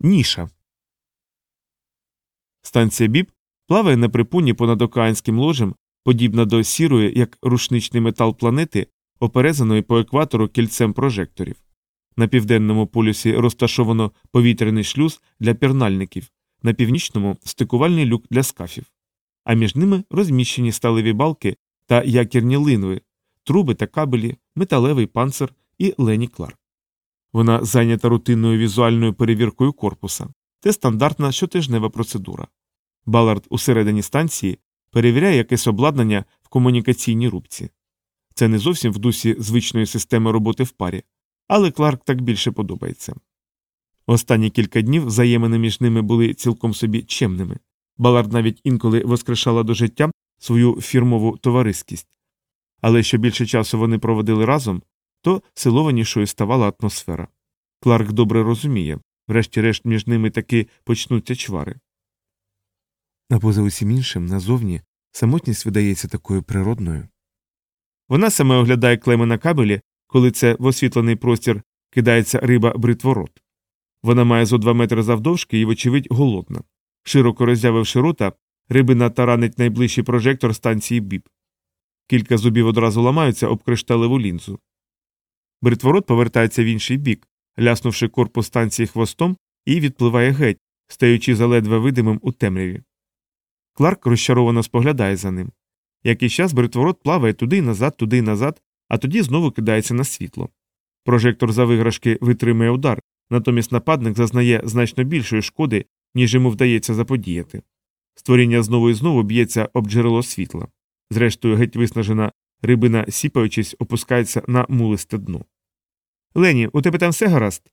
Ніша. Станція Біб плаває на припуні понад океанським ложем, подібна до сірої, як рушничний метал планети, оперезаної по екватору кільцем прожекторів. На південному полюсі розташовано повітряний шлюз для пірнальників, на північному стикувальний люк для скафів, а між ними розміщені сталеві балки та якірні линви, труби та кабелі, металевий панцир і Лені Кларк. Вона зайнята рутинною візуальною перевіркою корпуса. Це стандартна щотижнева процедура. Балард усередині станції перевіряє якесь обладнання в комунікаційній рубці. Це не зовсім в дусі звичної системи роботи в парі, але Кларк так більше подобається. Останні кілька днів взаємини між ними були цілком собі чемними. Балард навіть інколи воскрешала до життя свою фірмову товариськість. Але що більше часу вони проводили разом, то силованішою ставала атмосфера. Кларк добре розуміє, врешті-решт між ними таки почнуться чвари. А поза усім іншим, назовні, самотність видається такою природною. Вона саме оглядає клеми на кабелі, коли це в освітлений простір кидається риба бритворот. Вона має зо два метри завдовжки і, вочевидь, голодна. Широко роззявивши рота, рибина таранить найближчий прожектор станції біб. Кілька зубів одразу ламаються об кришталеву лінзу. Бритворот повертається в інший бік, ляснувши корпус станції хвостом, і відпливає геть, стаючи заледве видимим у темряві. Кларк розчаровано споглядає за ним. Якийсь час бритворот плаває туди й назад, туди й назад, а тоді знову кидається на світло. Прожектор за виграшки витримує удар, натомість нападник зазнає значно більшої шкоди, ніж йому вдається заподіяти. Створіння знову і знову б'ється об джерело світла. Зрештою, геть виснажена рибина, сіпаючись, опускається на мулисте дно. Лені, у тебе там все гаразд?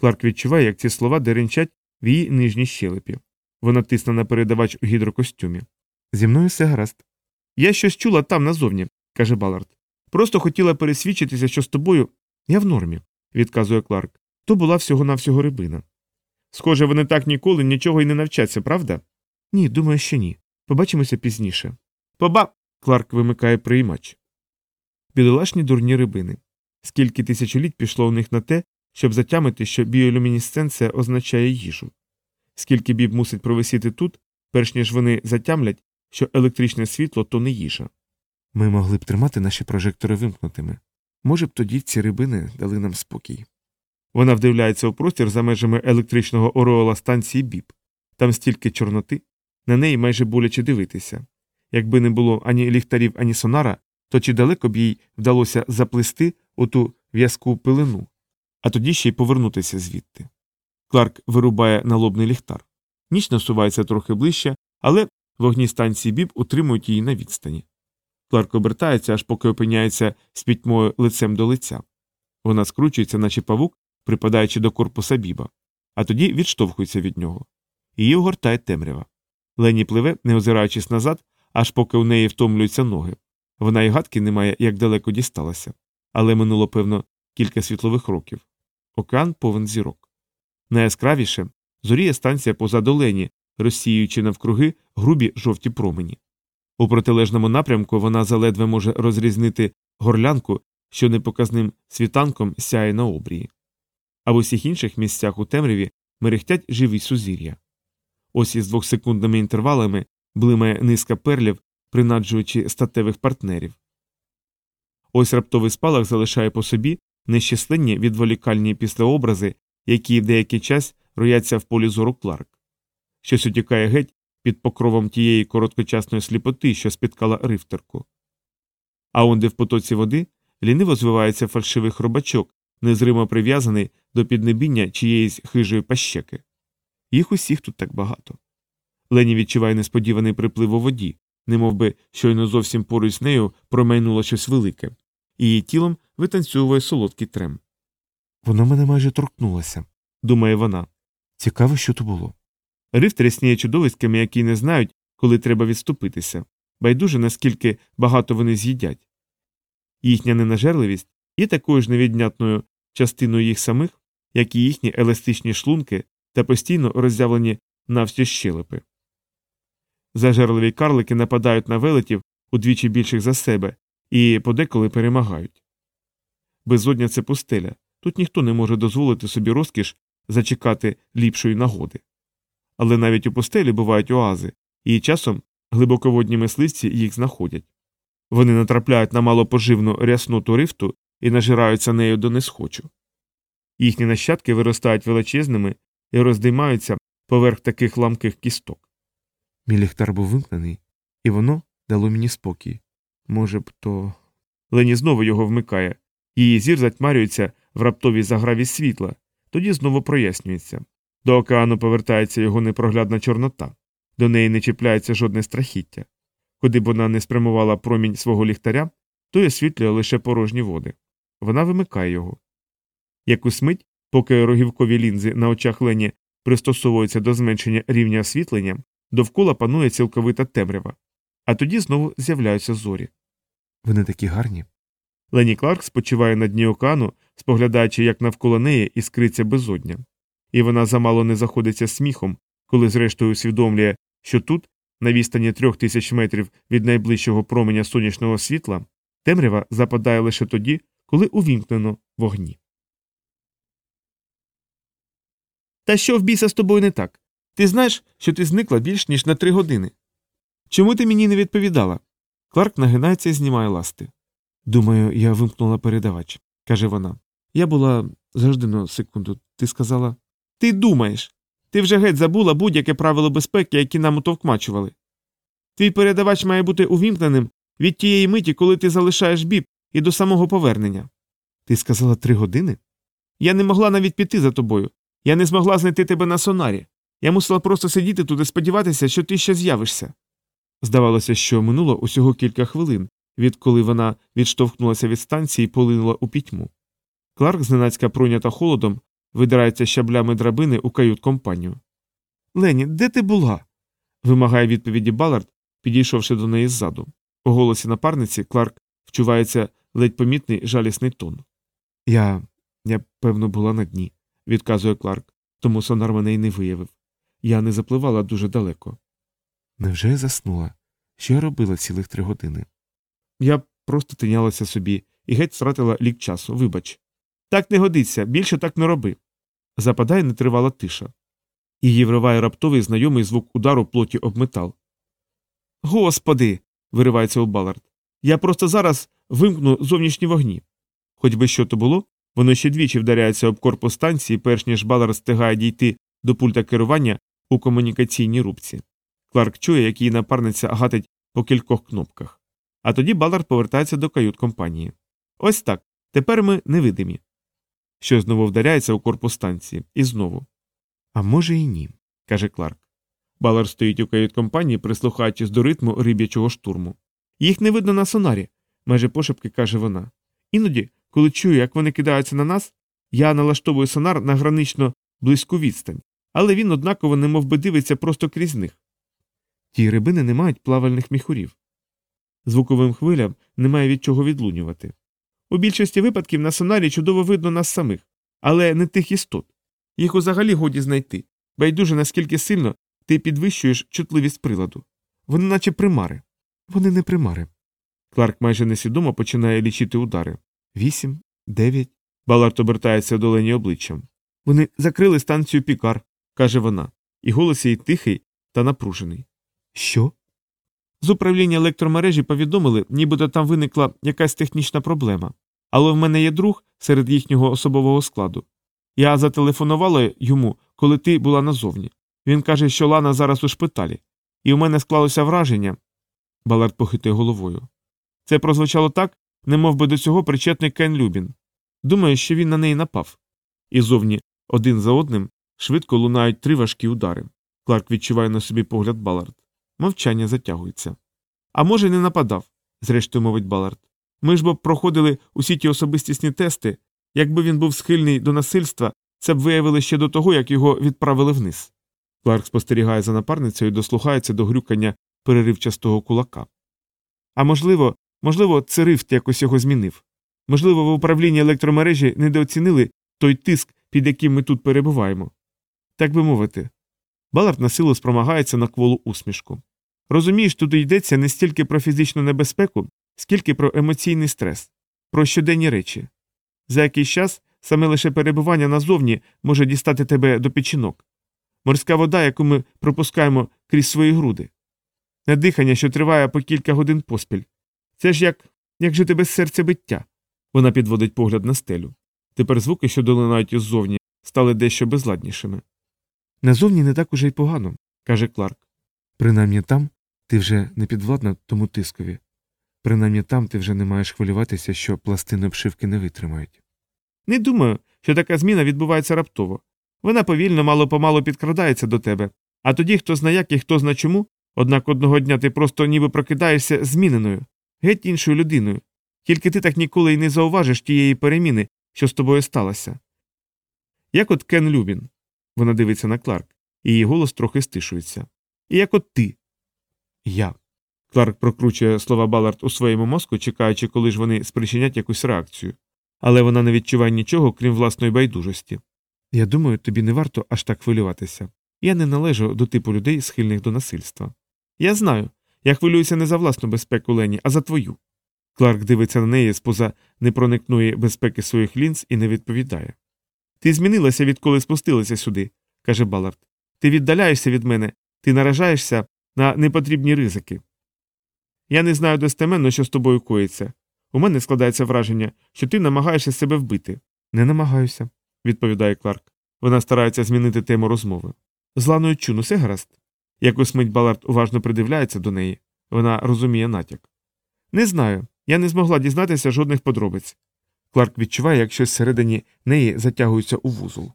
Кларк відчуває, як ці слова деренчать в її нижній щелепі. Вона тисне на передавач у гідрокостюмі. Зі мною все гаразд. Я щось чула там назовні, каже Балард. Просто хотіла пересвідчитися, що з тобою я в нормі, відказує Кларк. То була всього навсього рибина. Схоже, вони так ніколи нічого й не навчаться, правда? Ні, думаю, що ні. Побачимося пізніше. Поба. Кларк вимикає приймач. Бідолашні дурні рибини. Скільки тисячоліть пішло у них на те, щоб затямити, що біолюмінесценція означає їжу. Скільки біб мусить провисіти тут, перш ніж вони затямлять, що електричне світло то не їжа. Ми могли б тримати наші прожектори вимкнутими. Може б тоді ці рибини дали нам спокій. Вона вдивляється у простір за межами електричного ореола станції біб. Там стільки чорноти, на неї майже боляче дивитися. Якби не було ані ліхтарів, ані сонара, то чи далеко б їй вдалося заплести оту в'язку пилину, а тоді ще й повернутися звідти. Кларк вирубає налобний ліхтар. Ніч насувається трохи ближче, але вогні станції біб утримують її на відстані. Кларк обертається, аж поки опиняється з пітьмою лицем до лиця. Вона скручується, наче павук, припадаючи до корпуса біба, а тоді відштовхується від нього. Її огортає темрява. Лені пливе, не озираючись назад, аж поки у неї втомлюються ноги. Вона й гадки не має, як далеко дісталася. Але минуло, певно, кілька світлових років. Океан повен зірок. Найяскравіше зоріє станція позаду Лені, розсіюючи навкруги грубі жовті промені. У протилежному напрямку вона заледве може розрізнити горлянку, що непоказним світанком сяє на обрії. А в усіх інших місцях у темряві мерехтять живі сузір'я. Ось із двохсекундними інтервалами блимає низка перлів, принаджуючи статевих партнерів. Ось раптовий спалах залишає по собі нещисленні відволікальні післяобрази, які деякий час рояться в полі зору Кларк. Щось утікає геть під покровом тієї короткочасної сліпоти, що спіткала рифтерку. А онде в потоці води ліниво звивається фальшивий хробачок, незримо прив'язаний до піднебіння чиєїсь хижої пащеки. Їх усіх тут так багато. Лені відчуває несподіваний приплив у воді, немовби щойно зовсім поруч з нею промайнуло щось велике, і її тілом витанцьовує солодкий трем. Воно мене майже торкнулося, думає вона. Цікаво, що то було. Рифт рясніє чудовиськами, які не знають, коли треба відступитися, байдуже наскільки багато вони з'їдять. Їхня ненажерливість є такою ж невіднятною частиною їх самих, як і їхні еластичні шлунки та постійно роззявлені навсті щелепи. Зажерливі карлики нападають на велетів удвічі більших за себе і подеколи перемагають. Безодня це пустеля. Тут ніхто не може дозволити собі розкіш зачекати ліпшої нагоди. Але навіть у пустелі бувають оази, і часом глибоководні мисливці їх знаходять. Вони натрапляють на малопоживну рясноту рифту і нажираються нею до несхочу. Їхні нащадки виростають величезними і роздиймаються поверх таких ламких кісток. Мій ліхтар був вимкнений, і воно дало мені спокій. Може б, то. Лені знову його вмикає. Її зір затьмарюється в раптовій заграві світла, тоді знову прояснюється. До океану повертається його непроглядна чорнота, до неї не чіпляється жодне страхіття. Куди б вона не спрямувала промінь свого ліхтаря, то й освітлює лише порожні води. Вона вимикає його. Якусь мить, поки рогівкові лінзи на очах Лені пристосовуються до зменшення рівня освітлення, довкола панує цілковита темрява, а тоді знову з'являються зорі. Вони такі гарні. Лені Кларк спочиває на дні океану, споглядаючи, як навколо неї іскриться безодня. І вона замало не заходиться сміхом, коли зрештою усвідомлює, що тут, на відстані трьох тисяч метрів від найближчого променя сонячного світла, темрява западає лише тоді, коли увімкнено вогні. Та що в біса з тобою не так? Ти знаєш, що ти зникла більш ніж на три години. Чому ти мені не відповідала? Кларк нагинається і знімає ласти. Думаю, я вимкнула передавач, каже вона. Я була завжди на секунду. Ти сказала. Ти думаєш. Ти вже геть забула будь-яке правило безпеки, які нам утовкмачували. Твій передавач має бути увімкненим від тієї миті, коли ти залишаєш біб, і до самого повернення. Ти сказала три години? Я не могла навіть піти за тобою. Я не змогла знайти тебе на сонарі. Я мусила просто сидіти тут і сподіватися, що ти ще з'явишся. Здавалося, що минуло усього кілька хвилин, відколи вона відштовхнулася від станції і полинула у пітьму. Кларк, зненацька пройнята холодом, видирається щаблями драбини у кают компанію. Лені, де ти була? вимагає відповіді Балард, підійшовши до неї ззаду. У голосі напарниці Кларк вчувається ледь помітний жалісний тон. Я. я, певно, була на дні, відказує Кларк, тому сонар мене й не виявив. Я не запливала дуже далеко. Невже я заснула? Що я робила цілих три години? Я просто тинялася собі і геть втратила лік часу, вибач. Так не годиться, більше так не роби. Западає нетривала тиша. Її вриває раптовий знайомий звук удару плоті об метал. Господи. виривається у Балард. Я просто зараз вимкну зовнішні вогні. Хоч би що то було, воно ще двічі вдаряється об корпус станції, перш ніж Балард встигає дійти до пульта керування у комунікаційній рубці. Кларк чує, як її напарниця гатить по кількох кнопках. А тоді Балард повертається до кают компанії. Ось так. Тепер ми невидимі. Що знову вдаряється у корпус станції. І знову. А може і ні, каже Кларк. Балар стоїть у кают компанії, прислухаючись до ритму риб'ячого штурму. Їх не видно на сонарі, майже пошепки каже вона. Іноді, коли чую, як вони кидаються на нас, я налаштовую сонар на гранично близьку відстань, але він однаково немов би дивиться просто крізь них. Ті рибини не мають плавальних міхурів. Звуковим хвилям немає від чого відлунювати. У більшості випадків на сонарі чудово видно нас самих, але не тих істот. Їх узагалі годі знайти, байдуже наскільки сильно ти підвищуєш чутливість приладу. Вони наче примари. Вони не примари. Кларк майже несвідомо починає лічити удари. Вісім, дев'ять. Баларт обертається до Лені обличчям. Вони закрили станцію Пікар, каже вона, і голос її тихий та напружений. Що? З управління електромережі повідомили, нібито там виникла якась технічна проблема. Але в мене є друг серед їхнього особового складу. Я зателефонувала йому, коли ти була назовні. Він каже, що Лана зараз у шпиталі, і у мене склалося враження. Балард похитує головою. Це прозвучало так, немов би до цього причетний Кен Любін. Думаю, що він на неї напав. І зовні, один за одним, швидко лунають три важкі удари. Кларк відчуває на собі погляд Балард. Мовчання затягується. А може, не нападав, зрештою мовить Балард. Ми ж бо проходили усі ті особистісні тести. Якби він був схильний до насильства, це б виявили ще до того, як його відправили вниз. Кларк спостерігає за напарницею і дослухається до грюкання переривчастого кулака. А можливо, можливо, це рифт якось його змінив. Можливо, в управлінні електромережі недооцінили той тиск, під яким ми тут перебуваємо. Так би мовити. Балард на силу спромагається на кволу усмішку. Розумієш, тут йдеться не стільки про фізичну небезпеку, скільки про емоційний стрес, про щоденні речі. За якийсь час саме лише перебування назовні може дістати тебе до печінок. Морська вода, яку ми пропускаємо крізь свої груди. Не дихання, що триває по кілька годин поспіль. Це ж як, як жити без серцебиття. Вона підводить погляд на стелю. Тепер звуки, що долинають іззовні, стали дещо безладнішими. Назовні не так уже й погано, каже Кларк. Принаймні там ти вже не підвладна тому тискові. Принаймні там ти вже не маєш хвилюватися, що пластини обшивки не витримають. Не думаю, що така зміна відбувається раптово. Вона повільно, мало помалу підкрадається до тебе, а тоді хто зна як і хто зна чому, однак одного дня ти просто ніби прокидаєшся зміненою, геть іншою людиною. Тільки ти так ніколи й не зауважиш тієї переміни, що з тобою сталося. Як от Кен Любін. Вона дивиться на Кларк, її голос трохи стишується. Як от ти. Я. Кларк прокручує слова Балард у своєму мозку, чекаючи, коли ж вони спричинять якусь реакцію. Але вона не відчуває нічого, крім власної байдужості. Я думаю, тобі не варто аж так хвилюватися. Я не належу до типу людей, схильних до насильства. Я знаю. Я хвилююся не за власну безпеку Лені, а за твою. Кларк дивиться на неї споза непроникної безпеки своїх лінз і не відповідає. Ти змінилася, відколи спустилася сюди, каже Балард. Ти віддаляєшся від мене, ти наражаєшся на непотрібні ризики. Я не знаю достеменно, що з тобою коїться. У мене складається враження, що ти намагаєшся себе вбити. Не намагаюся, відповідає Кларк. Вона старається змінити тему розмови. З Ланою Чун гаразд. Якось мить Балард уважно придивляється до неї. Вона розуміє натяк. Не знаю. Я не змогла дізнатися жодних подробиць. Кларк відчуває, як щось всередині неї затягується у вузол.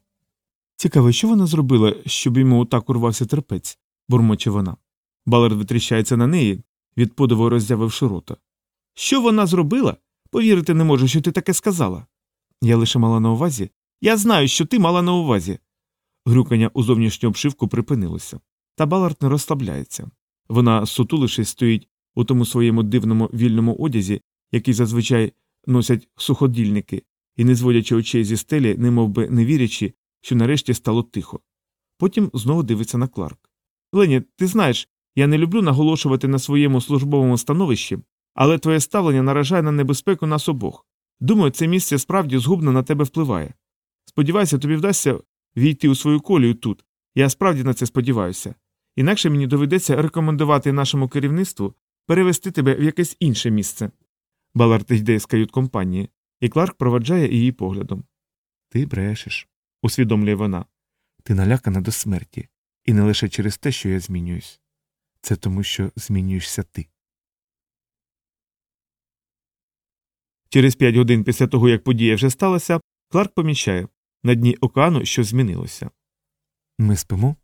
Цікаво, що вона зробила, щоб йому отак урвався терпець, бурмоче вона. Балард витріщається на неї, від подиву роззявивши рота. Що вона зробила? Повірити не можу, що ти таке сказала. Я лише мала на увазі. Я знаю, що ти мала на увазі. Грюкання у зовнішню обшивку припинилося. Та Балард не розслабляється. Вона, сутулившись, стоїть у тому своєму дивному вільному одязі, який зазвичай носять суходільники, і, не зводячи очей зі стелі, немов би не вірячи, що нарешті стало тихо. Потім знову дивиться на Кларк. Лені, ти знаєш, я не люблю наголошувати на своєму службовому становищі, але твоє ставлення наражає на небезпеку нас обох. Думаю, це місце справді згубно на тебе впливає. Сподіваюся, тобі вдасться війти у свою колію тут. Я справді на це сподіваюся. Інакше мені доведеться рекомендувати нашому керівництву перевести тебе в якесь інше місце. Балард йде з кают компанії, і Кларк проваджає її поглядом. Ти брешеш, усвідомлює вона. Ти налякана до смерті, і не лише через те, що я змінююсь. Це тому, що змінюєшся ти. Через п'ять годин після того, як подія вже сталася, Кларк помічає на дні океану щось змінилося. Ми спимо,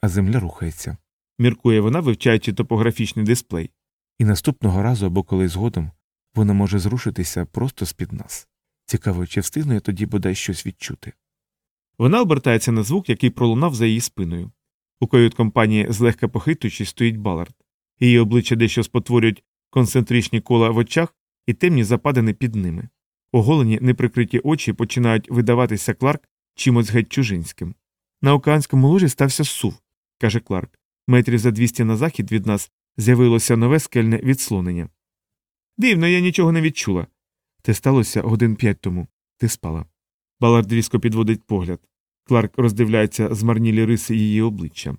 а земля рухається. Міркує вона, вивчаючи топографічний дисплей. І наступного разу або коли згодом вона може зрушитися просто з під нас. Цікаво, чи встигну я тоді бодай щось відчути. Вона обертається на звук, який пролунав за її спиною. У кают компанії, злегка похитуючись, стоїть Балард. Її обличчя дещо спотворюють концентричні кола в очах і темні западини під ними. Оголені неприкриті очі починають видаватися Кларк чимось геть чужинським. На океанському ложі стався сув, каже Кларк. Метрів за 200 на захід від нас з'явилося нове скельне відслонення. Дивно, я нічого не відчула. Те сталося годин п'ять тому. Ти спала. Балард різко підводить погляд. Кларк роздивляється змарнілі риси її обличчя.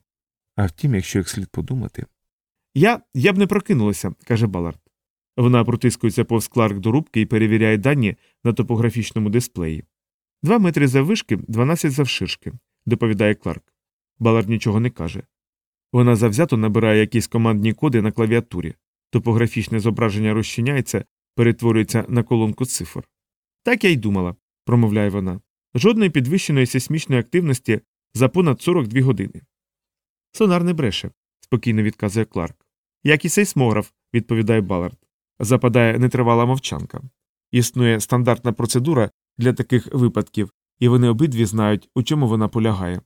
А втім, якщо як слід подумати. Я я б не прокинулася, каже Балард. Вона протискується повз Кларк до рубки і перевіряє дані на топографічному дисплеї. Два метри заввишки, 12 завширшки, доповідає Кларк. Балард нічого не каже. Вона завзято набирає якісь командні коди на клавіатурі. Топографічне зображення розчиняється, перетворюється на колонку цифр. Так я й думала, промовляє вона. Жодної підвищеної сейсмічної активності за понад 42 години. Сонар не бреше, спокійно відказує Кларк. Як і сейсмограф, відповідає Балард. Западає нетривала мовчанка. Існує стандартна процедура для таких випадків, і вони обидві знають, у чому вона полягає.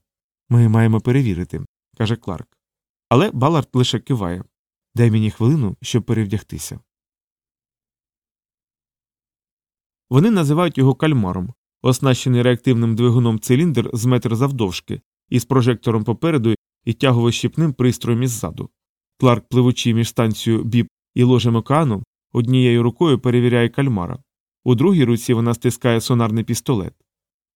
Ми маємо перевірити, каже Кларк. Але Балард лише киває. Дай мені хвилину, щоб перевдягтися. Вони називають його кальмаром, оснащений реактивним двигуном циліндр з метр завдовжки, із прожектором попереду і тягово-щіпним пристроєм іззаду. Кларк, пливучи між станцією біп і ложем океану, однією рукою перевіряє кальмара. У другій руці вона стискає сонарний пістолет.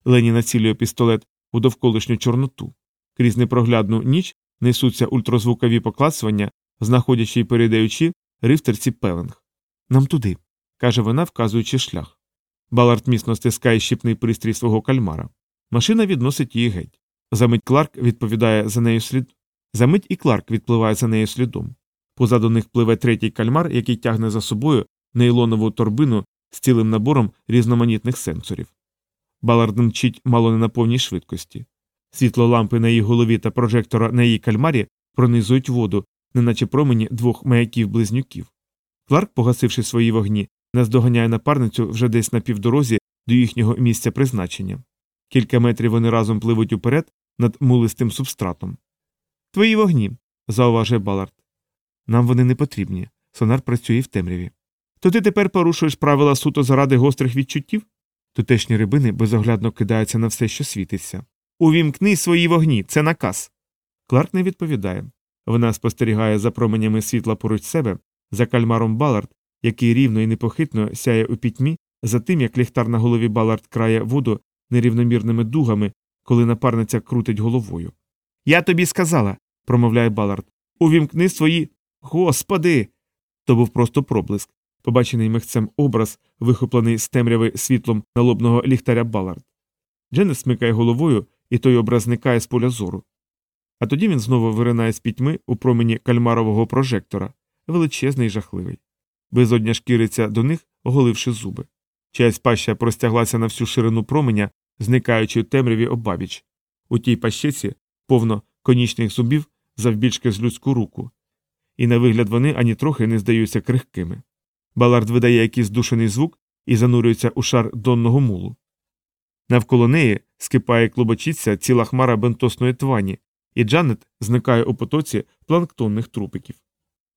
Лені націлює пістолет у довколишню чорноту. Крізь непроглядну ніч несуться ультразвукові поклацування, знаходячи і передаючи рифтерці пеленг. Нам туди, каже вона, вказуючи шлях. Балард міцно стискає щіпний пристрій свого кальмара. Машина відносить її геть. Замить Кларк відповідає за нею слід. Замить і Кларк відпливає за нею слідом. Позаду них пливе третій кальмар, який тягне за собою нейлонову торбину з цілим набором різноманітних сенсорів. Балард мчить мало не на повній швидкості. Світло лампи на її голові та прожектора на її кальмарі пронизують воду, неначе промені двох маяків близнюків. Кларк, погасивши свої вогні, наздоганяє напарницю вже десь на півдорозі до їхнього місця призначення. Кілька метрів вони разом пливуть уперед над мулистим субстратом. Твої вогні, зауважує Балард. Нам вони не потрібні. Сонар працює в темряві. То ти тепер порушуєш правила суто заради гострих відчуттів? Тутешні рибини безоглядно кидаються на все, що світиться. Увімкни свої вогні, це наказ. Кларк не відповідає. Вона спостерігає за променями світла поруч себе, за кальмаром Балард, який рівно і непохитно сяє у пітьмі, за тим, як ліхтар на голові Балард крає воду нерівномірними дугами, коли напарниця крутить головою. Я тобі сказала, промовляє Балард. Увімкни свої. Господи. То був просто проблиск, побачений мехцем образ, вихоплений з темряви світлом налобного ліхтаря Балард. Дженнет смикає головою, і той образ зникає з поля зору. А тоді він знову виринає з пітьми у промені кальмарового прожектора, величезний і жахливий. Безодня шкіриться до них, оголивши зуби. Чиясь паща простяглася на всю ширину променя, зникаючи у темряві обабіч. У тій пащеці повно конічних зубів завбільшки з людську руку, і на вигляд вони ані трохи не здаються крихкими. Балард видає якийсь душений звук і занурюється у шар донного мулу. Навколо неї скипає клубочиться ціла хмара бентосної твані, і Джанет зникає у потоці планктонних трупиків.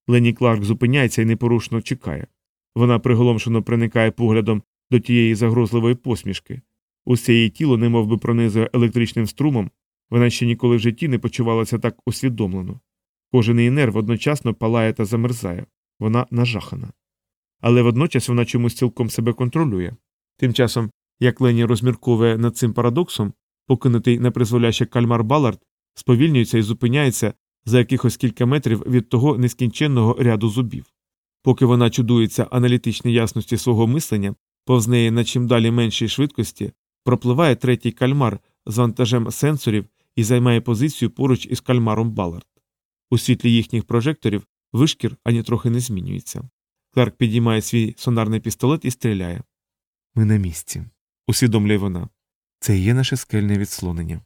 Лені Кларк зупиняється і непорушно чекає. Вона приголомшено проникає поглядом до тієї загрозливої посмішки. Усе її тіло немов би пронизує електричним струмом, вона ще ніколи в житті не почувалася так усвідомлено. Кожен її нерв одночасно палає та замерзає, вона нажахана. Але водночас вона чомусь цілком себе контролює. Тим часом, як Лені розмірковує над цим парадоксом, покинутий непризволяще кальмар Балард сповільнюється і зупиняється за якихось кілька метрів від того нескінченного ряду зубів. Поки вона чудується аналітичній ясності свого мислення, повз неї на чим далі меншій швидкості, пропливає третій кальмар з вантажем сенсорів і займає позицію поруч із кальмаром Балард. У світлі їхніх прожекторів вишкір ані трохи не змінюється. Кларк підіймає свій сонарний пістолет і стріляє. Ми на місці, усвідомлює вона. Це є наше скельне відслонення.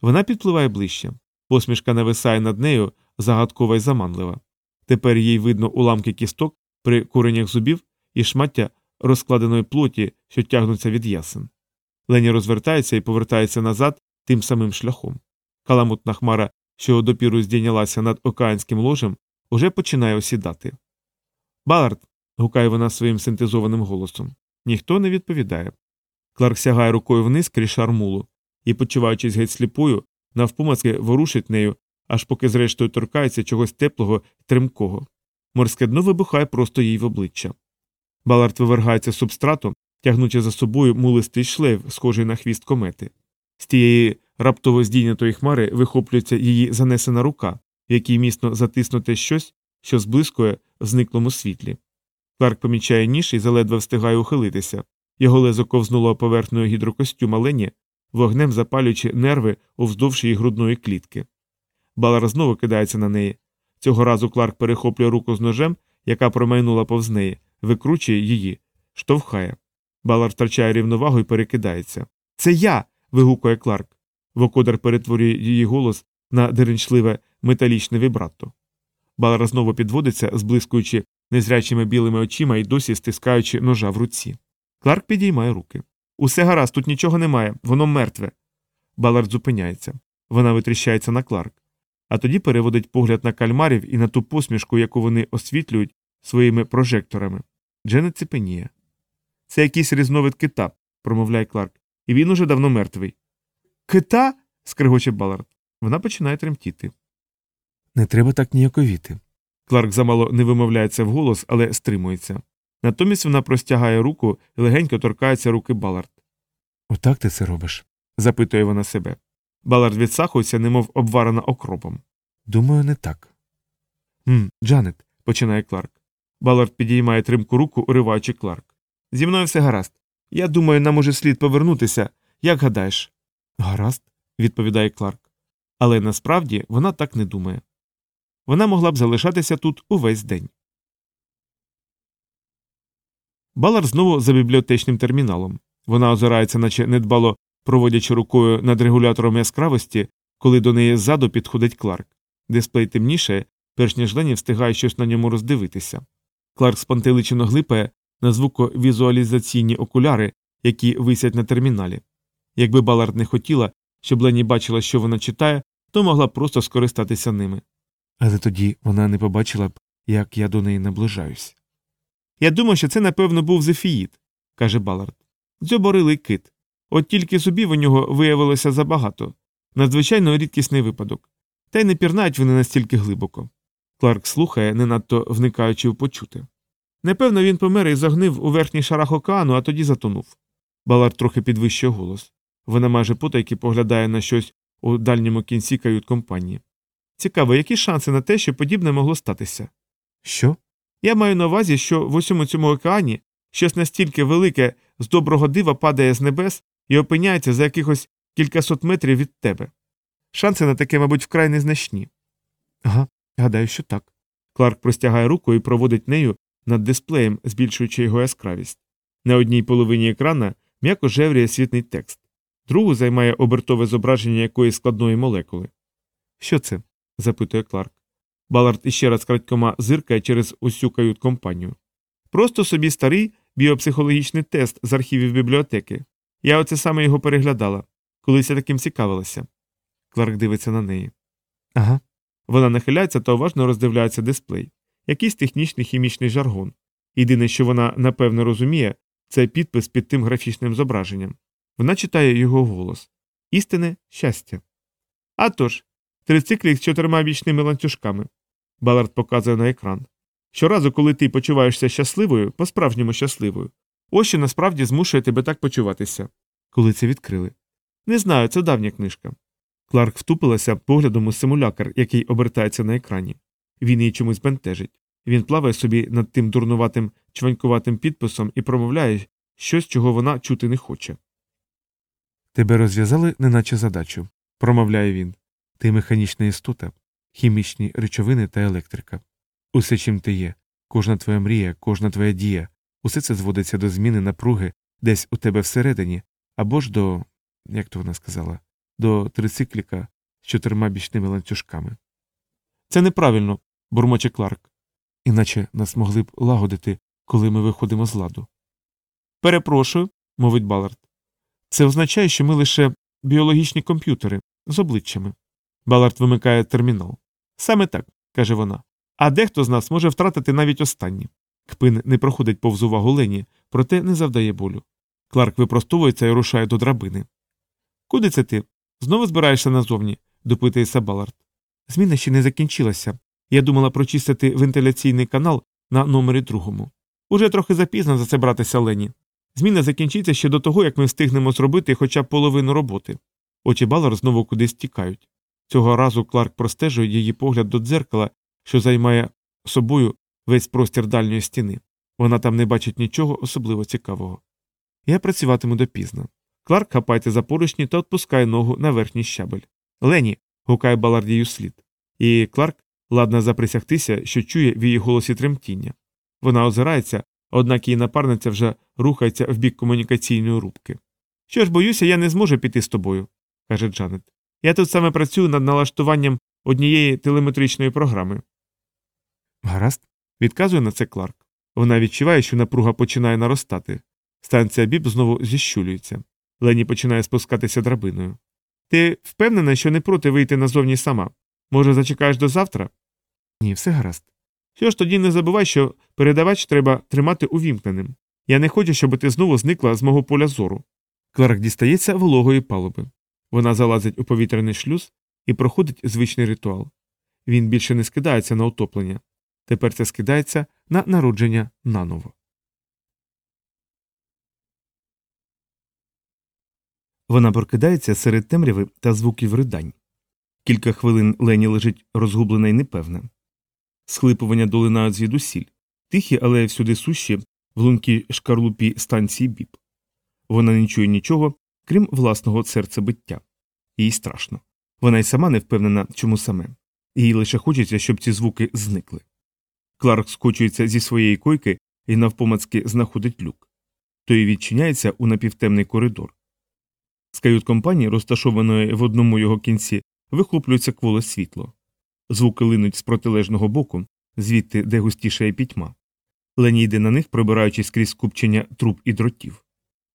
Вона підпливає ближче. Посмішка нависає над нею, загадкова й заманлива. Тепер їй видно уламки кісток при куреннях зубів і шмаття розкладеної плоті, що тягнуться від ясен. Лені розвертається і повертається назад тим самим шляхом. Каламутна хмара, що допіру здійнялася над океанським ложем, уже починає осідати. Балард. гукає вона своїм синтезованим голосом. Ніхто не відповідає. Кларк сягає рукою вниз крізь шармулу і, почуваючись геть сліпою, навпомацки ворушить нею, аж поки зрештою торкається чогось теплого й тремкого. Морське дно вибухає просто їй в обличчя. Балард вивергається з субстрату, тягнучи за собою мулистий шлейф, схожий на хвіст комети. З тієї раптово здійнятої хмари вихоплюється її занесена рука, в якій міцно затиснуте щось, що зблискує в зниклому світлі. Кларк помічає ніж і заледве встигає ухилитися. Його лезо ковзнуло поверхнею гідрокостюма Лені, вогнем запалюючи нерви уздовж її грудної клітки. Балар знову кидається на неї. Цього разу Кларк перехоплює руку з ножем, яка промайнула повз неї, викручує її, штовхає. Балар втрачає рівновагу і перекидається. Це я. вигукує Кларк. Вокодар перетворює її голос на деренчливе металічне вібратто. Балар знову підводиться, зблискуючи незрячими білими очима і досі стискаючи ножа в руці. Кларк підіймає руки. Усе гаразд, тут нічого немає, воно мертве. Балард зупиняється. Вона витріщається на Кларк. А тоді переводить погляд на кальмарів і на ту посмішку, яку вони освітлюють своїми прожекторами. Дженет цепеніє. Це якийсь різновид кита, промовляє Кларк, і він уже давно мертвий. Кита? скригоче Балард. Вона починає тремтіти. Не треба так ніяковіти. Кларк замало не вимовляється вголос, але стримується. Натомість вона простягає руку і легенько торкається руки Балард. Отак ти це робиш? запитує вона себе. Балард відсахується, немов обварена окропом. Думаю, не так. «М, Джанет, починає Кларк. Балард підіймає тримку руку, уриваючи Кларк. Зі мною все гаразд. Я думаю, нам уже слід повернутися. Як гадаєш? Гаразд, відповідає Кларк. Але насправді вона так не думає. Вона могла б залишатися тут увесь день. Балар знову за бібліотечним терміналом. Вона озирається, наче недбало проводячи рукою над регулятором яскравості, коли до неї ззаду підходить Кларк. Дисплей темніше, перш ніж Лені встигає щось на ньому роздивитися. Кларк спантеличено глипає на звуковізуалізаційні окуляри, які висять на терміналі. Якби Балард не хотіла, щоб Лені бачила, що вона читає, то могла просто скористатися ними. Але тоді вона не побачила б, як я до неї наближаюсь. Я думаю, що це, напевно, був зефіїд, каже Балард. Дзьоборилий кит. От тільки зубів у нього виявилося забагато. Надзвичайно рідкісний випадок. Та й не пірнають вони настільки глибоко. Кларк слухає, не надто вникаючи в почуте. Непевно, він помер і загнив у верхній шарах океану, а тоді затонув. Балард трохи підвищує голос. Вона майже потайки поглядає на щось у дальньому кінці кают компанії. Цікаво, які шанси на те, що подібне могло статися? Що? Я маю на увазі, що в усьому цьому океані щось настільки велике з доброго дива падає з небес і опиняється за якихось кількасот метрів від тебе. Шанси на таке, мабуть, вкрай незначні. Ага, гадаю, що так. Кларк простягає руку і проводить нею над дисплеєм, збільшуючи його яскравість. На одній половині екрана м'яко жевріє світний текст, другу займає обертове зображення якоїсь складної молекули. Що це? запитує Кларк. Балард іще раз крадькома зиркає через усю кают компанію. Просто собі старий біопсихологічний тест з архівів бібліотеки. Я оце саме його переглядала, колись я таким цікавилася. Кларк дивиться на неї. Ага. Вона нахиляється та уважно роздивляється дисплей. Якийсь технічний хімічний жаргон. Єдине, що вона напевно розуміє, це підпис під тим графічним зображенням. Вона читає його голос Істинне щастя. А тож, трициклік з чотирма бічними ланцюжками. Балард показує на екран. Щоразу, коли ти почуваєшся щасливою, по-справжньому щасливою, ось що насправді змушує тебе так почуватися. Коли це відкрили? Не знаю, це давня книжка. Кларк втупилася поглядом у симулякр, який обертається на екрані. Він її чомусь бентежить. Він плаває собі над тим дурнуватим чванькуватим підписом і промовляє щось, чого вона чути не хоче. Тебе розв'язали, неначе задачу, промовляє він. Ти механічна істота, хімічні речовини та електрика. Усе, чим ти є, кожна твоя мрія, кожна твоя дія, усе це зводиться до зміни напруги десь у тебе всередині, або ж до, як то вона сказала, до трицикліка з чотирма бічними ланцюжками. Це неправильно, бурмоче Кларк. Іначе нас могли б лагодити, коли ми виходимо з ладу. Перепрошую, мовить Балард. Це означає, що ми лише біологічні комп'ютери з обличчями. Балард вимикає термінал. Саме так, каже вона. А дехто з нас може втратити навіть останні. Кпин не проходить повз увагу Лені, проте не завдає болю. Кларк випростовується і рушає до драбини. Куди це ти? Знову збираєшся назовні? допитується Балард. Зміна ще не закінчилася. Я думала прочистити вентиляційний канал на номері другому. Уже трохи запізно за це братися Лені. Зміна закінчиться ще до того, як ми встигнемо зробити хоча б половину роботи. Очі Балар знову кудись тікають. Цього разу Кларк простежує її погляд до дзеркала, що займає собою весь простір дальньої стіни. Вона там не бачить нічого особливо цікавого. Я працюватиму допізно. Кларк хапається за поручні та відпускає ногу на верхній щабель. Лені. гукає балардію слід. І Кларк ладна заприсягтися, що чує в її голосі тремтіння. Вона озирається, однак її напарниця вже рухається в бік комунікаційної рубки. Що ж, боюся, я не зможу піти з тобою, каже Джанет. Я тут саме працюю над налаштуванням однієї телеметричної програми. Гаразд, відказує на це Кларк. Вона відчуває, що напруга починає наростати. Станція біб знову зіщулюється. Лені починає спускатися драбиною. Ти впевнена, що не проти вийти назовні сама? Може, зачекаєш до завтра? Ні, все гаразд. Що ж тоді не забувай, що передавач треба тримати увімкненим. Я не хочу, щоб ти знову зникла з мого поля зору. Кларк дістається вологої палуби. Вона залазить у повітряний шлюз і проходить звичний ритуал. Він більше не скидається на утоплення. Тепер це скидається на народження наново. Вона прокидається серед темряви та звуків ридань. Кілька хвилин Лені лежить розгублена і непевна. Схлипування долинають звідусіль, тихі, але всюди сущі в лункій шкарлупі станції біп. Вона не чує нічого, крім власного серцебиття. Їй страшно. Вона й сама не впевнена, чому саме. Їй лише хочеться, щоб ці звуки зникли. Кларк скочується зі своєї койки і навпомацки знаходить люк. Той відчиняється у напівтемний коридор. З кают-компанії, розташованої в одному його кінці, вихоплюється кволе світло. Звуки линуть з протилежного боку, звідти, де густішає пітьма. Лені йде на них, пробираючись крізь скупчення труб і дротів.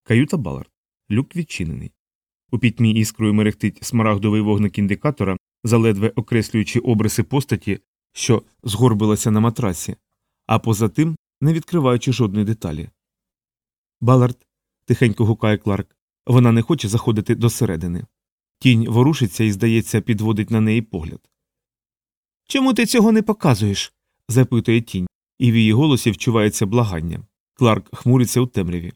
Каюта Балард. Люк відчинений. У пітьмі іскрою мерехтить смарагдовий вогник індикатора, заледве окреслюючи обриси постаті, що згорбилася на матрасі, а поза тим не відкриваючи жодної деталі. Балард. тихенько гукає Кларк. Вона не хоче заходити досередини. Тінь ворушиться і, здається, підводить на неї погляд. Чому ти цього не показуєш? запитує тінь, і в її голосі вчувається благання. Кларк хмуриться у темряві.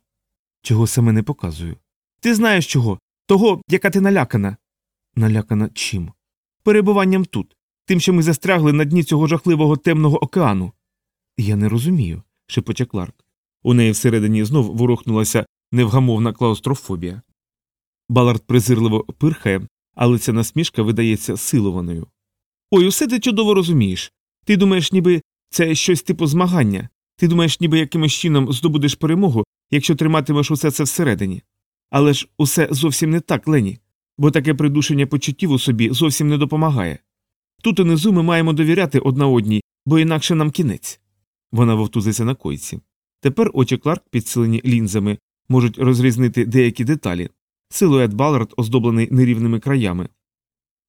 Чого саме не показую? Ти знаєш чого? Того, яка ти налякана. Налякана чим? Перебуванням тут, тим, що ми застрягли на дні цього жахливого темного океану. Я не розумію, шепоче Кларк. У неї всередині знов ворухнулася невгамовна клаустрофобія. Балард презирливо пирхає, але ця насмішка видається силованою. Ой, усе ти чудово розумієш. Ти думаєш, ніби це щось типу змагання. Ти думаєш, ніби якимось чином здобудеш перемогу, якщо триматимеш усе це всередині. Але ж усе зовсім не так, Лені, бо таке придушення почуттів у собі зовсім не допомагає. Тут унизу ми маємо довіряти одна одній, бо інакше нам кінець. Вона вовтузиться на койці. Тепер очі Кларк, підсилені лінзами, можуть розрізнити деякі деталі. Силует Балард оздоблений нерівними краями,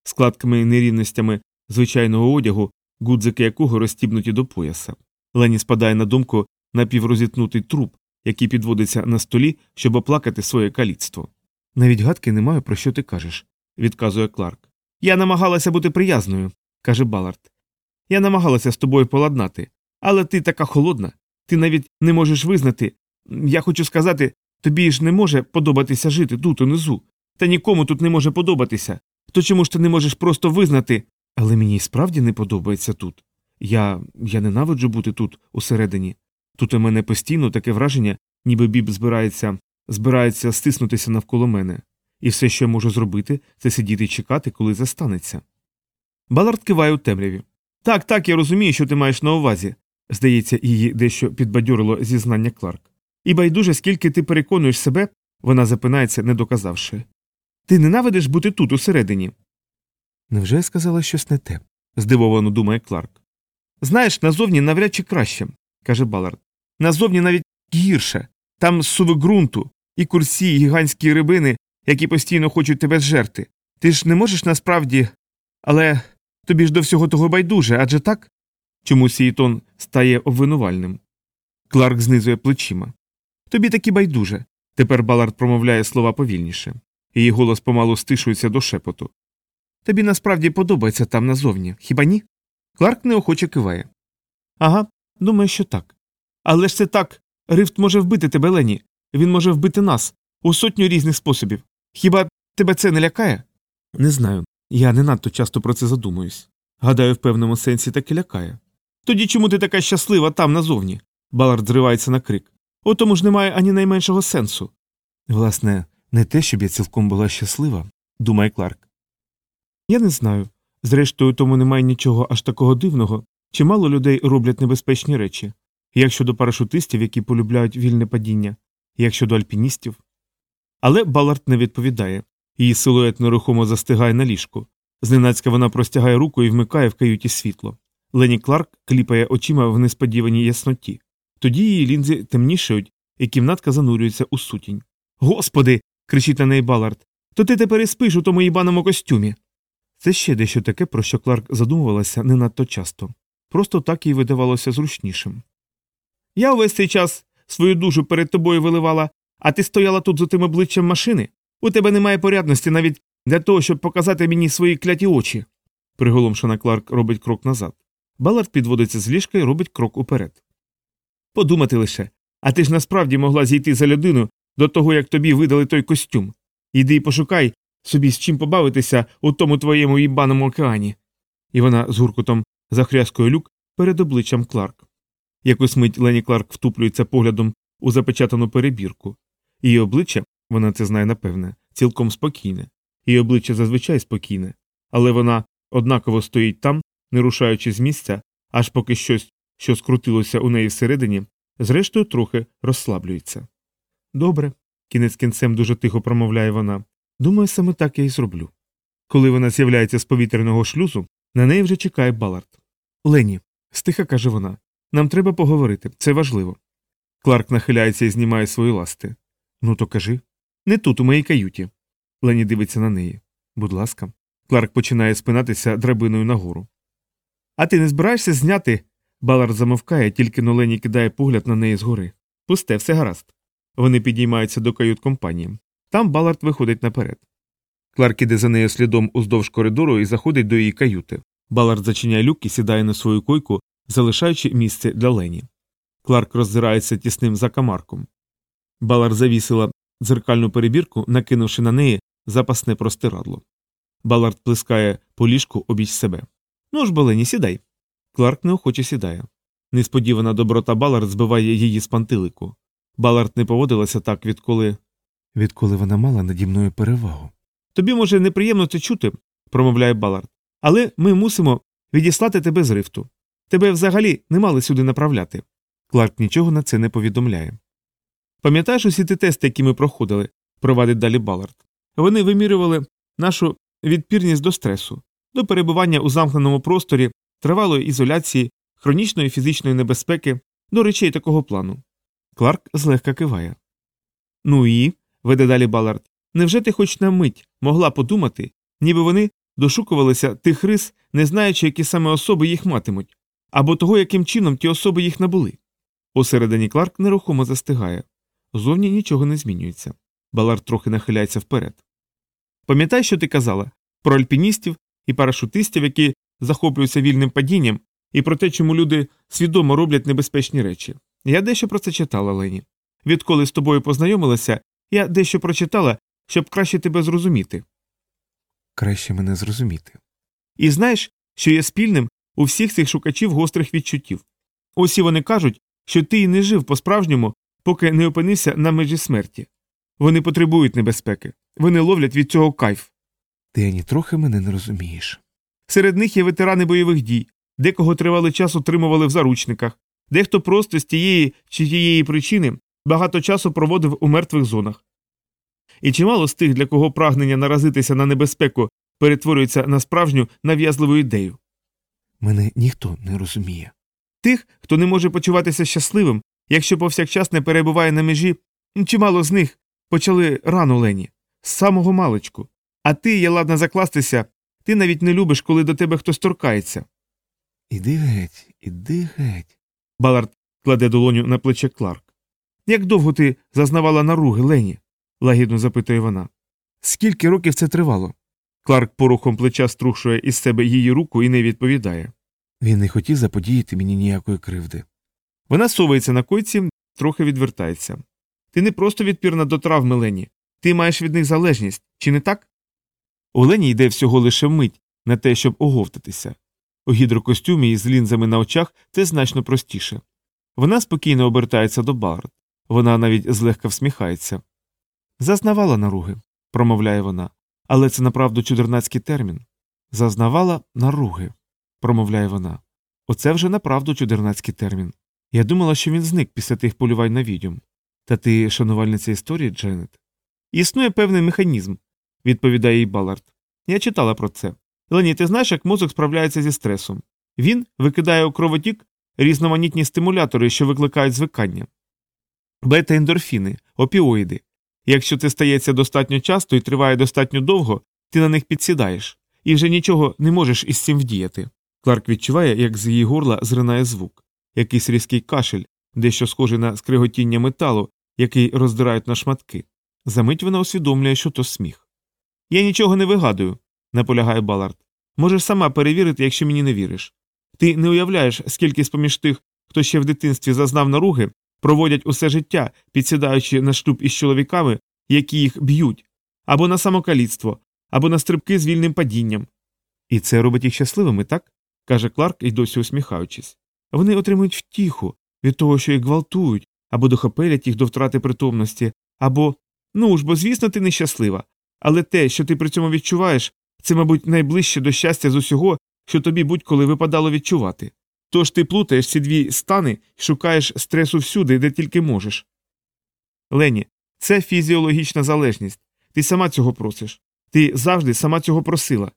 складками і нерівностями звичайного одягу, гудзики якого розстібнуті до пояса. Лені спадає на думку напіврозітнутий труп, який підводиться на столі, щоб оплакати своє каліцтво. Навіть гадки не маю, про що ти кажеш, відказує Кларк. Я намагалася бути приязною, каже Балард. Я намагалася з тобою поладнати, але ти така холодна, ти навіть не можеш визнати. Я хочу сказати, тобі ж не може подобатися жити тут унизу, та нікому тут не може подобатися. То чому ж ти не можеш просто визнати? Але мені справді не подобається тут. Я я ненавиджу бути тут, усередині. Тут у мене постійно таке враження, ніби біб збирається збирається стиснутися навколо мене, і все, що я можу зробити, це сидіти і чекати, коли застанеться. Балард киває у темряві. Так, так, я розумію, що ти маєш на увазі. Здається, її дещо підбадьорило зізнання Кларк. І байдуже, скільки ти переконуєш себе, вона запинається, не доказавши. Ти ненавидиш бути тут, усередині. Невже я сказала щось не те? здивовано думає Кларк. Знаєш, назовні навряд чи краще, каже Балард. Назовні навіть гірше. Там суви ґрунту, і курсі, і гігантські рибини, які постійно хочуть тебе зжерти. Ти ж не можеш насправді. Але тобі ж до всього того байдуже, адже так? Чомусь її тон стає обвинувальним. Кларк знизує плечима. Тобі таки байдуже. Тепер Балард промовляє слова повільніше. Її голос помалу стишується до шепоту. Тобі насправді подобається там назовні, хіба ні? Кларк неохоче киває. Ага, думаю, що так. Але ж це так. Рифт може вбити тебе, Лені. Він може вбити нас у сотню різних способів. Хіба тебе це не лякає? Не знаю. Я не надто часто про це задумуюсь. Гадаю, в певному сенсі таки лякає. Тоді чому ти така щаслива там назовні? Балард зривається на крик. У тому ж немає ані найменшого сенсу. Власне, не те, щоб я цілком була щаслива, думає Кларк. Я не знаю. Зрештою, тому немає нічого аж такого дивного, чимало людей роблять небезпечні речі, як щодо парашутистів, які полюбляють вільне падіння, як щодо альпіністів. Але Балард не відповідає. Її силует нерухомо застигає на ліжку. Зненацька вона простягає руку і вмикає в каюті світло. Лені Кларк кліпає очима в несподіваній ясноті. Тоді її лінзи темнішають, і кімнатка занурюється у сутінь. Господи. кричить на неї Балард. То ти тепер і спиш у тому їбаному костюмі. Це ще дещо таке, про що Кларк задумувалася не надто часто. Просто так їй видавалося зручнішим. Я увесь цей час свою душу перед тобою виливала, а ти стояла тут з тим обличчям машини. У тебе немає порядності навіть для того, щоб показати мені свої кляті очі. Приголомшена Кларк робить крок назад. Балард підводиться з ліжка і робить крок уперед. Подумати лише. А ти ж насправді могла зійти за людину до того, як тобі видали той костюм. Іди і пошукай собі з чим побавитися у тому твоєму їбаному океані. І вона з гуркутом захряскує люк перед обличчям Кларк. Якусь мить Лені Кларк втуплюється поглядом у запечатану перебірку. Її обличчя, вона це знає напевне, цілком спокійне. Її обличчя зазвичай спокійне, але вона однаково стоїть там, не рушаючи з місця, аж поки щось, що скрутилося у неї всередині, зрештою трохи розслаблюється. Добре, кінець кінцем дуже тихо промовляє вона. Думаю, саме так я і зроблю. Коли вона з'являється з повітряного шлюзу, на неї вже чекає Балард. Лені, стиха каже вона, нам треба поговорити, це важливо. Кларк нахиляється і знімає свої ласти. Ну, то кажи. Не тут, у моїй каюті. Лені дивиться на неї. Будь ласка. Кларк починає спинатися драбиною нагору. А ти не збираєшся зняти? Балард замовкає, тільки но Лені кидає погляд на неї згори. Пусте, все гаразд. Вони підіймаються до кают компанії. Там Балард виходить наперед. Кларк іде за нею слідом уздовж коридору і заходить до її каюти. Балард зачиняє люк і сідає на свою койку, залишаючи місце для Лені. Кларк роззирається тісним закамарком. Балард завісила дзеркальну перебірку, накинувши на неї запасне простирадло. Балард плескає по ліжку обіч себе. Ну ж, Балені, сідай. Кларк неохоче сідає. Несподівана доброта Балард збиває її з пантилику. Балард не поводилася так, відколи. Відколи вона мала наді мною перевагу. Тобі, може, неприємно це чути, промовляє Балард, але ми мусимо відіслати тебе з рифту. Тебе взагалі не мали сюди направляти. Кларк нічого на це не повідомляє. Пам'ятаєш усі ті тести, які ми проходили, провадить далі Балард. Вони вимірювали нашу відпірність до стресу, до перебування у замкненому просторі, тривалої ізоляції, хронічної фізичної небезпеки, до речей такого плану. Кларк злегка киває. Ну і, веде далі Балард, невже ти хоч на мить могла подумати, ніби вони дошукувалися тих рис, не знаючи, які саме особи їх матимуть, або того, яким чином ті особи їх набули? Посередині Кларк нерухомо застигає. Зовні нічого не змінюється. Балард трохи нахиляється вперед. Пам'ятай, що ти казала про альпіністів і парашутистів, які захоплюються вільним падінням, і про те, чому люди свідомо роблять небезпечні речі. Я дещо про це читала, Лені. Відколи з тобою познайомилася, я дещо прочитала, щоб краще тебе зрозуміти. Краще мене зрозуміти. І знаєш, що є спільним у всіх цих шукачів гострих відчуттів. Ось і вони кажуть, що ти і не жив по-справжньому, поки не опинився на межі смерті. Вони потребують небезпеки, вони ловлять від цього кайф. Ти ані трохи мене не розумієш. Серед них є ветерани бойових дій, декого тривалий час утримували в заручниках, дехто просто з тієї чи тієї причини багато часу проводив у мертвих зонах. І чимало з тих, для кого прагнення наразитися на небезпеку перетворюється на справжню нав'язливу ідею. Мене ніхто не розуміє. Тих, хто не може почуватися щасливим, якщо повсякчас не перебуває на межі, чимало з них почали рано Лені, з самого маличку. А ти, я ладна закластися, ти навіть не любиш, коли до тебе хтось торкається. Іди геть, іди геть. Балард кладе долоню на плече Кларк. Як довго ти зазнавала наруги, Лені? лагідно запитує вона. Скільки років це тривало? Кларк порухом плеча струшує із себе її руку і не відповідає. Він не хотів заподіяти мені ніякої кривди. Вона совається на койці, трохи відвертається. Ти не просто відпірна до травми, Лені. Ти маєш від них залежність, чи не так? У Лені йде всього лише мить на те, щоб оговтатися. У гідрокостюмі із лінзами на очах це значно простіше. Вона спокійно обертається до Бард. Вона навіть злегка всміхається. Зазнавала наруги, промовляє вона. Але це направду чудернацький термін. Зазнавала наруги, промовляє вона. Оце вже направду чудернацький термін. Я думала, що він зник після тих полювань на відьом. Та ти шанувальниця історії, Дженет? Існує певний механізм, відповідає їй Балард. Я читала про це. Лені, ти знаєш, як мозок справляється зі стресом? Він викидає у кровотік різноманітні стимулятори, що викликають звикання, бета-ендорфіни, опіоїди. Якщо це стається достатньо часто і триває достатньо довго, ти на них підсідаєш, і вже нічого не можеш із цим вдіяти. Кларк відчуває, як з її горла зринає звук, якийсь різкий кашель, дещо схожий на скриготіння металу, який роздирають на шматки. Замить вона усвідомлює, що то сміх. Я нічого не вигадую, наполягає Балард. Можеш сама перевірити, якщо мені не віриш. Ти не уявляєш, скільки з поміж тих, хто ще в дитинстві зазнав наруги, проводять усе життя, підсідаючи на шлюб із чоловіками, які їх б'ють, або на самокаліцтво, або на стрибки з вільним падінням. І це робить їх щасливими, так? каже Кларк і досі усміхаючись. Вони отримують втіху від того, що їх гвалтують, або дохопелять їх до втрати притомності, або ну ж, бо звісно, ти нещаслива. Але те, що ти при цьому відчуваєш, це, мабуть, найближче до щастя з усього, що тобі будь-коли випадало відчувати. Тож ти плутаєш ці дві стани і шукаєш стресу всюди, де тільки можеш. Лені, це фізіологічна залежність. Ти сама цього просиш. Ти завжди сама цього просила.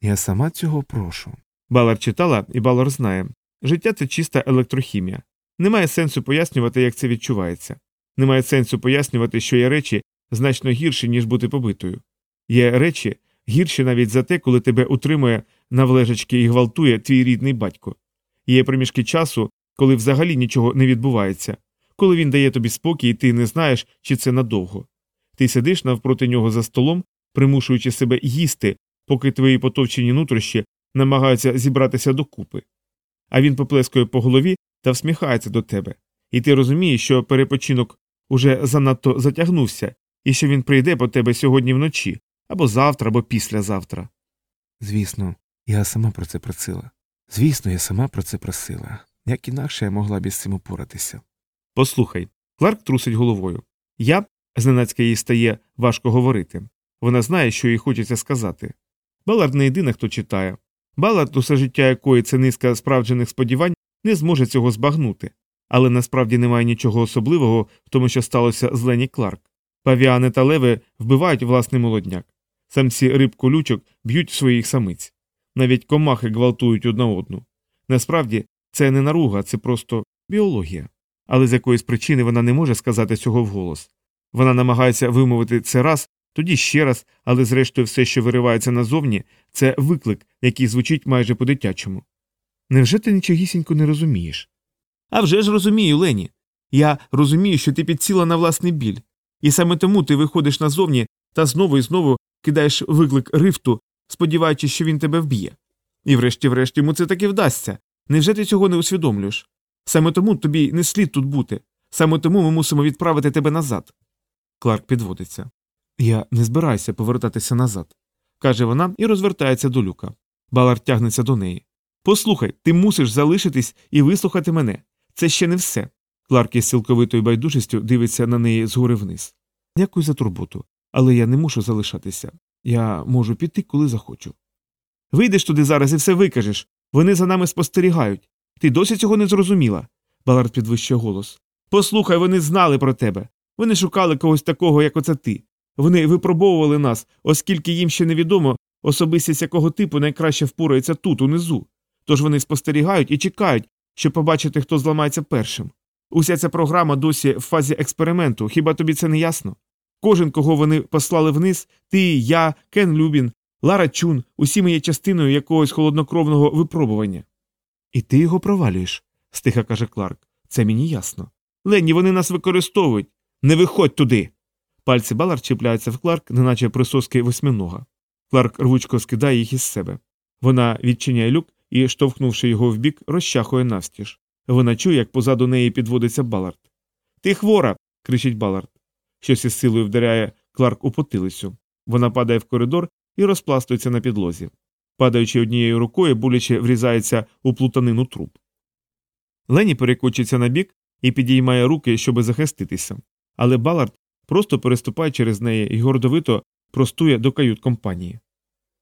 Я сама цього прошу. Балар читала, і Балар знає. Життя це чиста електрохімія. Немає сенсу пояснювати, як це відчувається. Немає сенсу пояснювати, що є речі значно гірші, ніж бути побитою. Є речі гірші навіть за те, коли тебе утримує навлежечки і гвалтує твій рідний батько. Є проміжки часу, коли взагалі нічого не відбувається, коли він дає тобі спокій, і ти не знаєш, чи це надовго. Ти сидиш навпроти нього за столом, примушуючи себе їсти, поки твої потовчені нутрощі намагаються зібратися докупи. А він поплескує по голові та всміхається до тебе. І ти розумієш, що перепочинок уже занадто затягнувся, і що він прийде по тебе сьогодні вночі, або завтра, або післязавтра. Звісно, я сама про це просила. Звісно, я сама про це просила. Як інакше я могла б із цим упоратися. Послухай, Кларк трусить головою. Я, зненацька їй стає важко говорити. Вона знає, що їй хочеться сказати. Балард не єдина, хто читає. Балард, усе життя якої це низка справджених сподівань, не зможе цього збагнути. Але насправді немає нічого особливого в тому, що сталося з Лені Кларк. Павіани та леви вбивають власний молодняк. Самці риб колючок б'ють своїх самиць. Навіть комахи гвалтують одна одну. Насправді, це не наруга, це просто біологія. Але з якоїсь причини вона не може сказати цього вголос. Вона намагається вимовити це раз, тоді ще раз, але зрештою все, що виривається назовні, це виклик, який звучить майже по-дитячому. Невже ти нічогісінько не розумієш? А вже ж розумію, Лені. Я розумію, що ти підсіла на власний біль, і саме тому ти виходиш назовні та знову і знову кидаєш виклик рифту, сподіваючись, що він тебе вб'є. І врешті-врешті йому це таки вдасться. Невже ти цього не усвідомлюєш? Саме тому тобі не слід тут бути, саме тому ми мусимо відправити тебе назад. Кларк підводиться. Я не збираюся повертатися назад, каже вона і розвертається до люка. Балар тягнеться до неї. Послухай, ти мусиш залишитись і вислухати мене. Це ще не все. Кларк із цілковитою байдужістю дивиться на неї згори вниз. Дякую за турботу, але я не мушу залишатися. Я можу піти, коли захочу. Вийдеш туди зараз і все викажеш. Вони за нами спостерігають. Ти досі цього не зрозуміла. Балард підвищує голос. Послухай, вони знали про тебе. Вони шукали когось такого, як оце ти. Вони випробовували нас, оскільки їм ще невідомо, особистість якого типу найкраще впорається тут, унизу. Тож вони спостерігають і чекають, щоб побачити, хто зламається першим. Уся ця програма досі в фазі експерименту, хіба тобі це не ясно? Кожен, кого вони послали вниз, ти, я, Кен Любін, Лара Чун, усі ми є частиною якогось холоднокровного випробування. І ти його провалюєш, стиха каже Кларк. Це мені ясно. Ленні, вони нас використовують. Не виходь туди. Пальці Балар чіпляються в Кларк, неначе присоски восьминога. Кларк рвучко скидає їх із себе. Вона відчиняє люк і, штовхнувши його вбік, розчахує навстіж. Вона чує, як позаду неї підводиться Балард. Ти хвора. кричить Балард. Щось із силою вдаряє Кларк у потилицю. Вона падає в коридор і розпластується на підлозі. Падаючи однією рукою, боляче врізається у плутанину труб. Лені перекочується на бік і підіймає руки, щоби захиститися. Але Балард просто переступає через неї і гордовито простує до кают компанії.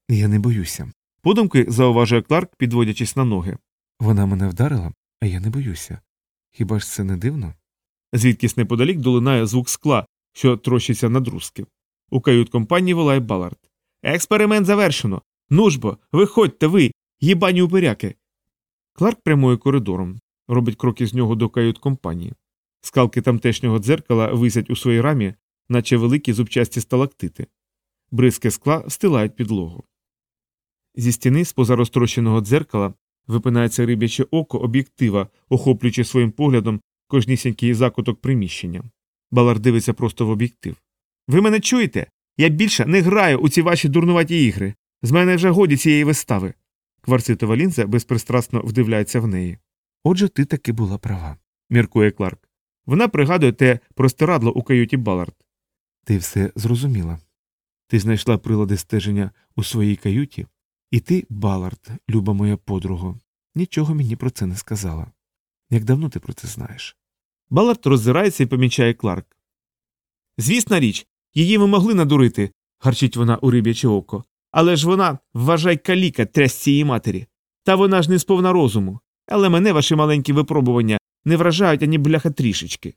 Я не боюся. Подумки зауважує Кларк, підводячись на ноги. Вона мене вдарила, а я не боюся. Хіба ж це не дивно? Звідкись неподалік долинає звук скла, що трощиться на друзки. У кают компанії волає Балард. Експеримент завершено. Ну ж бо, виходьте ви, їбані упиряки. Кларк прямує коридором, робить кроки з нього до кают компанії. Скалки тамтешнього дзеркала висять у своїй рамі, наче великі зубчасті сталактити. Бризки скла стилають підлогу. Зі стіни з поза розтрощеного дзеркала випинається рибяче око об'єктива, охоплюючи своїм поглядом кожнісінький закуток приміщення. Балар дивиться просто в об'єктив. Ви мене чуєте? Я більше не граю у ці ваші дурнуваті ігри. З мене вже годі цієї вистави. Кварцитова лінза безпристрасно вдивляється в неї. Отже, ти таки була права. міркує Кларк. Вона пригадує те простирадло у каюті Балард. Ти все зрозуміла. Ти знайшла прилади стеження у своїй каюті? І ти, Балард, люба моя подруга, нічого мені про це не сказала. Як давно ти про це знаєш? Балард роззирається і помічає Кларк. Звісна річ, її ми могли надурити, гарчить вона у риб'яче око. Але ж вона, вважай каліка, трясці її матері. Та вона ж не сповна розуму. Але мене ваші маленькі випробування не вражають ані бляха трішечки.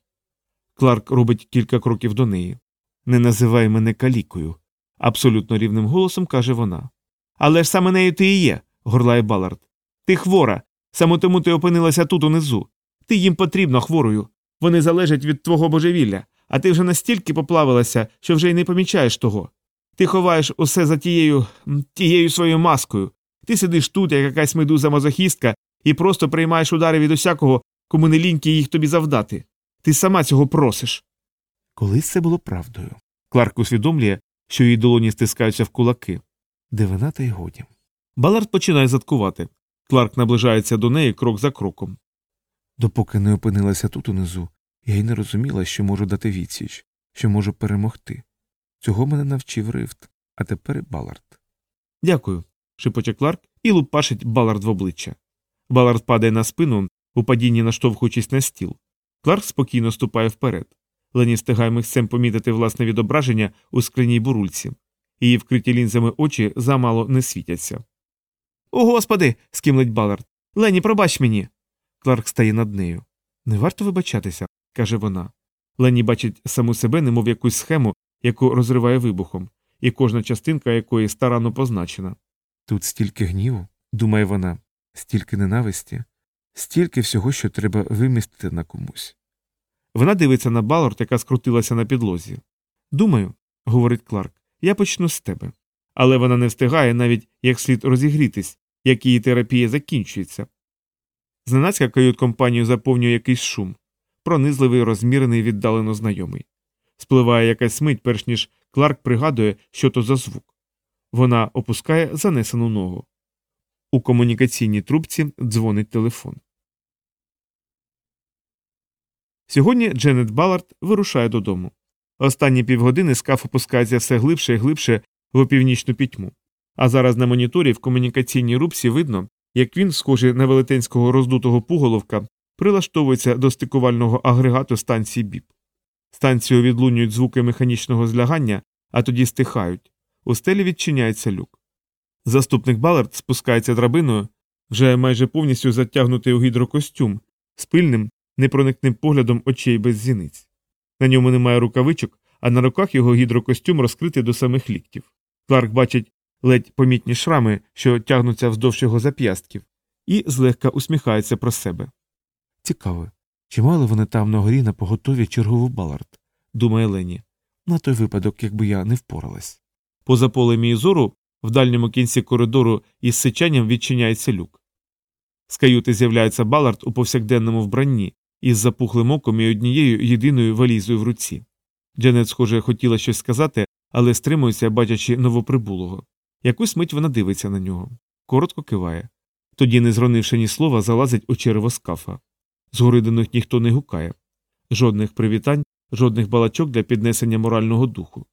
Кларк робить кілька кроків до неї. Не називай мене калікою, абсолютно рівним голосом каже вона. Але ж саме нею ти і є, горлає Балард. Ти хвора, саме тому ти опинилася тут унизу. Ти їм потрібна хворою. Вони залежать від твого божевілля, а ти вже настільки поплавилася, що вже й не помічаєш того. Ти ховаєш усе за тією тією своєю маскою. Ти сидиш тут, як якась медуза мазохістка, і просто приймаєш удари від усякого, кому не ліньки їх тобі завдати. Ти сама цього просиш. Колись це було правдою. Кларк усвідомлює, що її долоні стискаються в кулаки. Дивина та й годі. Балард починає заткувати. Кларк наближається до неї крок за кроком. Допоки не опинилася тут унизу, я й не розуміла, що можу дати відсіч, що можу перемогти. Цього мене навчив рифт, а тепер Балард. Дякую. шепоче Кларк і лупашить Балард в обличчя. Балард падає на спину, у падінні наштовхуючись на стіл. Кларк спокійно ступає вперед. Лені встигає михцем помітити власне відображення у скляній бурульці. Її вкриті лінзами очі замало не світяться. О, господи. скимлить Балард. Лені, пробач мені. Кларк стає над нею. Не варто вибачатися, каже вона. Лені бачить саму себе, немов якусь схему, яку розриває вибухом, і кожна частинка якої старанно позначена. Тут стільки гніву, думає вона, стільки ненависті, стільки всього, що треба вимістити на комусь. Вона дивиться на Балорд, яка скрутилася на підлозі. Думаю, говорить Кларк, я почну з тебе. Але вона не встигає навіть як слід розігрітись, як її терапія закінчується. Зненацька кают компанію заповнює якийсь шум, пронизливий, розмірений, віддалено знайомий. Спливає якась мить, перш ніж Кларк пригадує, що то за звук. Вона опускає занесену ногу. У комунікаційній трубці дзвонить телефон. Сьогодні Дженет Балард вирушає додому. Останні півгодини скаф опускається все глибше і глибше в опівнічну пітьму. А зараз на моніторі в комунікаційній рубці видно, як він, схожий на велетенського роздутого пуголовка, прилаштовується до стикувального агрегату станції БІП. Станцію відлунюють звуки механічного злягання, а тоді стихають. У стелі відчиняється люк. Заступник Балард спускається драбиною, вже майже повністю затягнутий у гідрокостюм, з пильним, непроникним поглядом очей без зіниць. На ньому немає рукавичок, а на руках його гідрокостюм розкритий до самих ліктів. Кларк бачить ледь помітні шрами, що тягнуться вздовж його зап'ястків, і злегка усміхається про себе. Цікаво, чи мали вони там на горі на поготові чергову Балард, Думає Лені. на той випадок, якби я не впоралась. Поза полем її зору, в дальньому кінці коридору із сичанням відчиняється люк. З каюти з'являється Балард у повсякденному вбранні із запухлим оком і однією єдиною валізою в руці. Дженет, схоже, хотіла щось сказати, але стримується, бачачи новоприбулого. Якусь мить вона дивиться на нього, коротко киває. Тоді, не зронивши ні слова, залазить у черево скафа. Згори до них ніхто не гукає. Жодних привітань, жодних балачок для піднесення морального духу.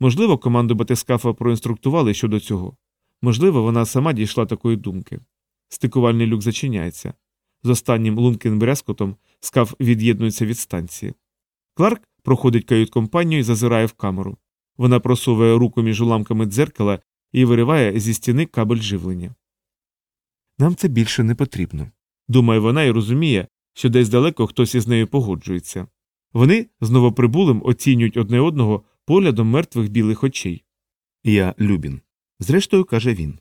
Можливо, команду батискафа проінструктували щодо цього. Можливо, вона сама дійшла такої думки. Стикувальний люк зачиняється. З останнім лунким брязкотом скаф від'єднується від станції. Кларк проходить кают-компанію і зазирає в камеру. Вона просовує руку між уламками дзеркала і вириває зі стіни кабель живлення. Нам це більше не потрібно. Думає вона і розуміє, що десь далеко хтось із нею погоджується. Вони з новоприбулим оцінюють одне одного поглядом мертвих білих очей. Я Любін. Зрештою, каже він.